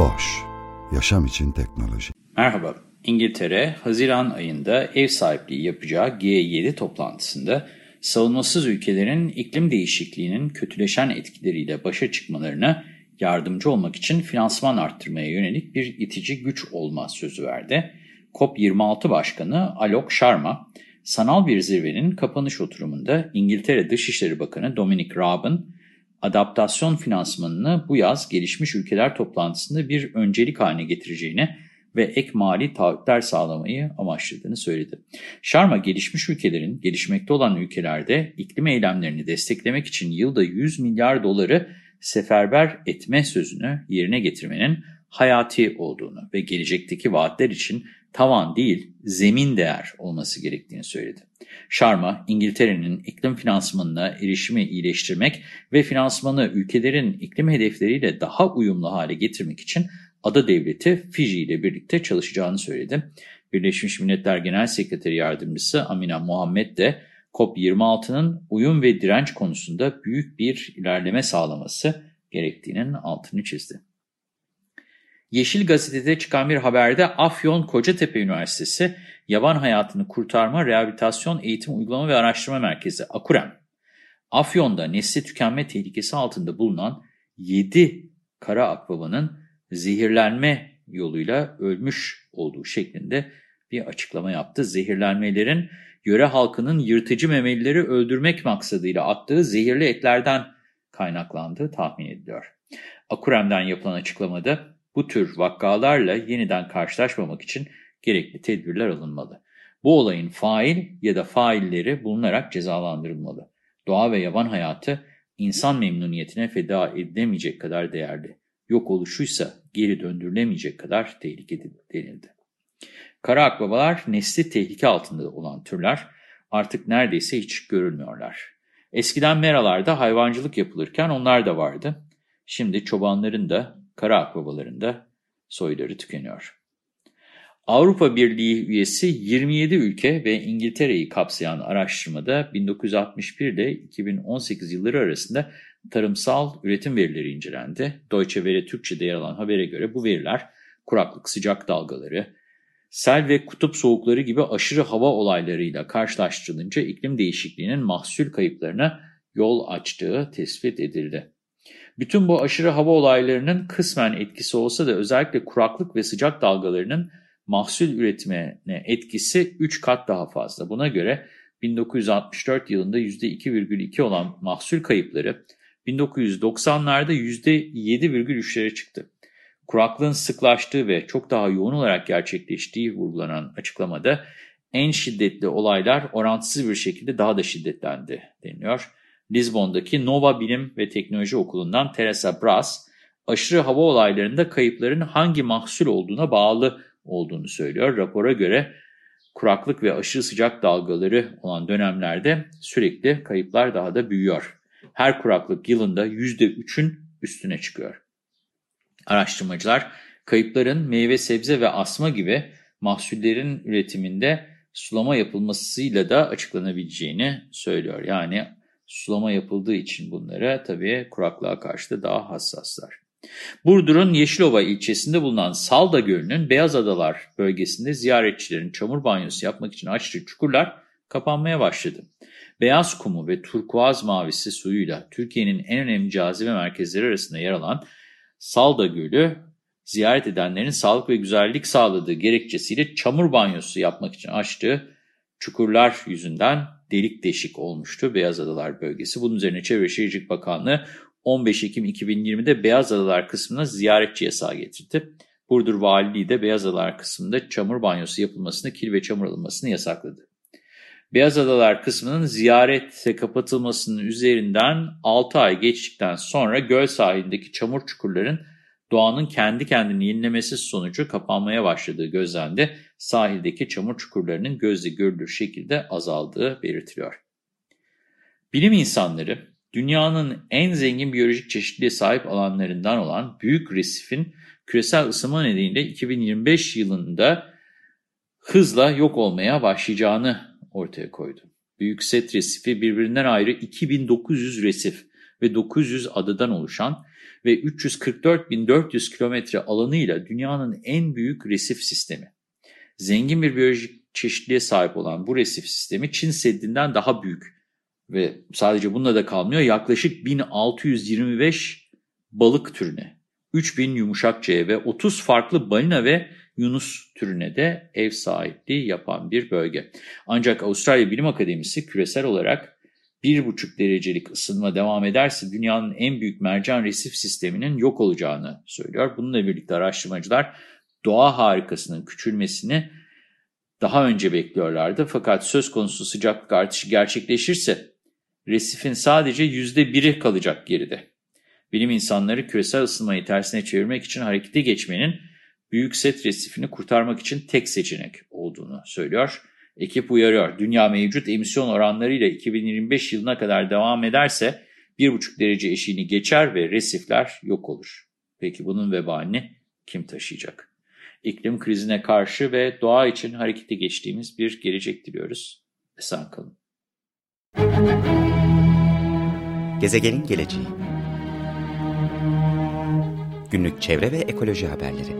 Boş, yaşam için teknoloji. Merhaba, İngiltere, Haziran ayında ev sahipliği yapacağı G7 toplantısında savunmasız ülkelerin iklim değişikliğinin kötüleşen etkileriyle başa çıkmalarına yardımcı olmak için finansman arttırmaya yönelik bir itici güç olma sözü verdi. COP26 Başkanı Alok Sharma, sanal bir zirvenin kapanış oturumunda İngiltere Dışişleri Bakanı Dominic Raab'ın adaptasyon finansmanını bu yaz gelişmiş ülkeler toplantısında bir öncelik haline getireceğini ve ek mali taahhütler sağlamayı amaçladığını söyledi. Sharma gelişmiş ülkelerin gelişmekte olan ülkelerde iklim eylemlerini desteklemek için yılda 100 milyar doları seferber etme sözünü yerine getirmenin hayati olduğunu ve gelecekteki vaatler için tavan değil zemin değer olması gerektiğini söyledi. Sharma, İngiltere'nin iklim finansmanına erişimi iyileştirmek ve finansmanı ülkelerin iklim hedefleriyle daha uyumlu hale getirmek için ada devleti Fiji ile birlikte çalışacağını söyledi. Birleşmiş Milletler Genel Sekreteri Yardımcısı Amina Muhammed de COP26'nın uyum ve direnç konusunda büyük bir ilerleme sağlaması gerektiğinin altını çizdi. Yeşil Gazete'de çıkan bir haberde Afyon Kocatepe Üniversitesi Yaban Hayatını Kurtarma, Rehabilitasyon, Eğitim, Uygulama ve Araştırma Merkezi Akurem, Afyon'da nesli tükenme tehlikesi altında bulunan 7 kara akbabanın zehirlenme yoluyla ölmüş olduğu şeklinde bir açıklama yaptı. Zehirlenmelerin yöre halkının yırtıcı memelileri öldürmek maksadıyla attığı zehirli etlerden kaynaklandığı tahmin ediliyor. Akurem'den yapılan açıklamada bu tür vakalarla yeniden karşılaşmamak için gerekli tedbirler alınmalı. Bu olayın fail ya da failleri bulunarak cezalandırılmalı. Doğa ve yaban hayatı insan memnuniyetine feda edilemeyecek kadar değerli. Yok oluşuysa geri döndürülemeyecek kadar tehlikeli denildi. Kara akbabalar nesli tehlike altında olan türler artık neredeyse hiç görülmüyorlar. Eskiden meralarda hayvancılık yapılırken onlar da vardı. Şimdi çobanların da kara akbabaların soyları tükeniyor. Avrupa Birliği üyesi 27 ülke ve İngiltere'yi kapsayan araştırmada 1961 ile 2018 yılları arasında tarımsal üretim verileri incelendi. Deutsche Welle Türkçe'de yer alan habere göre bu veriler kuraklık, sıcak dalgaları, sel ve kutup soğukları gibi aşırı hava olaylarıyla karşılaştırılınca iklim değişikliğinin mahsul kayıplarına yol açtığı tespit edildi. Bütün bu aşırı hava olaylarının kısmen etkisi olsa da özellikle kuraklık ve sıcak dalgalarının mahsul üretimine etkisi 3 kat daha fazla. Buna göre 1964 yılında %2,2 olan mahsul kayıpları 1990'larda %7,3'lere çıktı. Kuraklığın sıklaştığı ve çok daha yoğun olarak gerçekleştiği vurgulanan açıklamada en şiddetli olaylar orantısız bir şekilde daha da şiddetlendi deniliyor. Lisbon'daki Nova Bilim ve Teknoloji Okulu'ndan Teresa Bras, aşırı hava olaylarında kayıpların hangi mahsul olduğuna bağlı olduğunu söylüyor. Rapora göre kuraklık ve aşırı sıcak dalgaları olan dönemlerde sürekli kayıplar daha da büyüyor. Her kuraklık yılında %3'ün üstüne çıkıyor. Araştırmacılar kayıpların meyve sebze ve asma gibi mahsullerin üretiminde sulama yapılmasıyla da açıklanabileceğini söylüyor. Yani sulama yapıldığı için bunlara tabii kuraklığa karşı da daha hassaslar. Burdur'un Yeşilova ilçesinde bulunan Salda Gölü'nün Beyaz Adalar bölgesinde ziyaretçilerin çamur banyosu yapmak için açtığı çukurlar kapanmaya başladı. Beyaz kumu ve turkuaz mavisi suyuyla Türkiye'nin en önemli cazibe merkezleri arasında yer alan Salda Gölü, ziyaret edenlerin sağlık ve güzellik sağladığı gerekçesiyle çamur banyosu yapmak için açtığı çukurlar yüzünden delik deşik olmuştu Beyaz Adalar bölgesi. Bunun üzerine Çevre Şehircilik Bakanlığı 15 Ekim 2020'de Beyaz Adalar kısmına ziyaretçi yasağı getirdi. Burdur Valiliği de Beyaz Adalar kısmında çamur banyosu yapılmasını, kil ve çamur alınmasını yasakladı. Beyaz Adalar kısmının ziyarete kapatılmasının üzerinden 6 ay geçtikten sonra göl sahilindeki çamur çukurların doğanın kendi kendini yenilemesi sonucu kapanmaya başladığı gözlendi. Sahildeki çamur çukurlarının gözle görülür şekilde azaldığı belirtiliyor. Bilim insanları dünyanın en zengin biyolojik çeşitliliğe sahip alanlarından olan Büyük Resif'in küresel ısınma nedeniyle 2025 yılında hızla yok olmaya başlayacağını ortaya koydu. Büyük Set Resifi birbirinden ayrı 2900 resif ve 900 adadan oluşan ve 344.400 kilometre alanıyla dünyanın en büyük resif sistemi. Zengin bir biyolojik çeşitliliğe sahip olan bu resif sistemi Çin Seddi'nden daha büyük ve sadece bununla da kalmıyor. Yaklaşık 1625 balık türüne, 3000 yumuşakçaya ve 30 farklı balina ve yunus türüne de ev sahipliği yapan bir bölge. Ancak Avustralya Bilim Akademisi küresel olarak 1,5 derecelik ısınma devam ederse dünyanın en büyük mercan resif sisteminin yok olacağını söylüyor. Bununla birlikte araştırmacılar doğa harikasının küçülmesini daha önce bekliyorlardı. Fakat söz konusu sıcaklık artışı gerçekleşirse resifin sadece %1'i kalacak geride. Bilim insanları küresel ısınmayı tersine çevirmek için harekete geçmenin Büyük Set resifini kurtarmak için tek seçenek olduğunu söylüyor. Ekip uyarıyor. Dünya mevcut emisyon oranlarıyla 2025 yılına kadar devam ederse 1,5 derece eşiğini geçer ve resifler yok olur. Peki bunun vebalini kim taşıyacak? İklim krizine karşı ve doğa için harekete geçtiğimiz bir gelecek diliyoruz. Esen kalın. Gezegenin geleceği Günlük çevre ve ekoloji haberleri